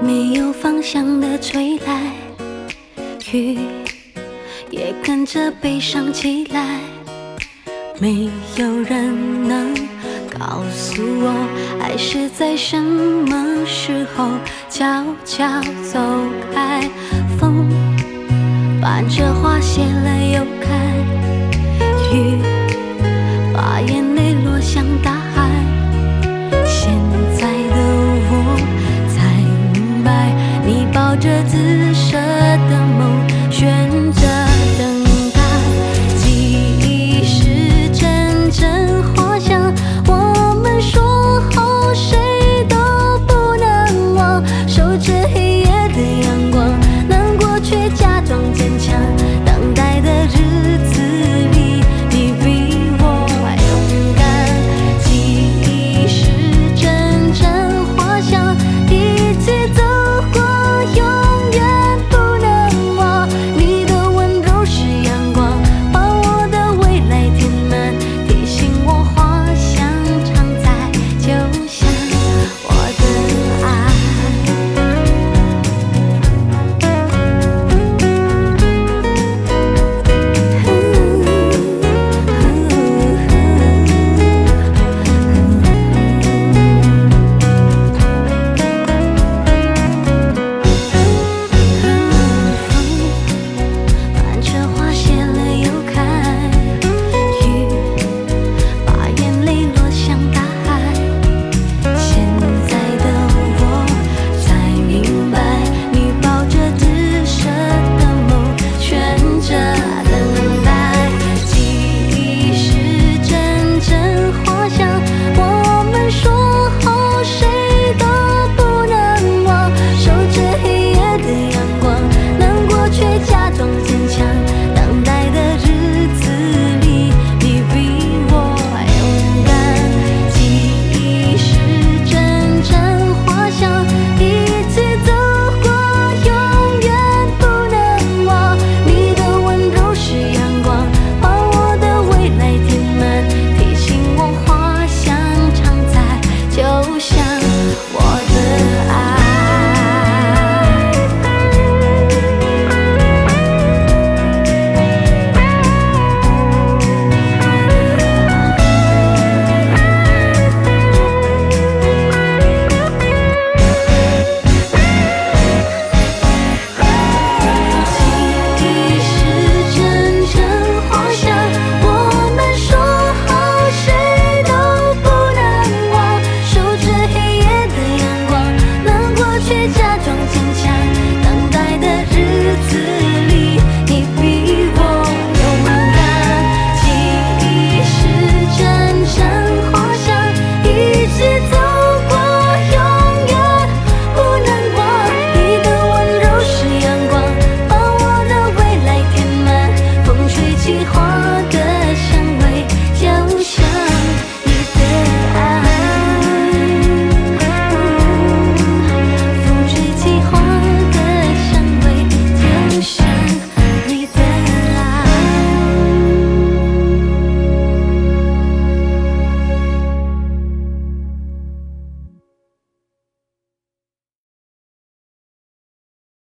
没有方向的吹来雨也跟着悲伤起来。没有人能告诉我爱是在什么时候悄悄走开风伴着花谢了又这自省。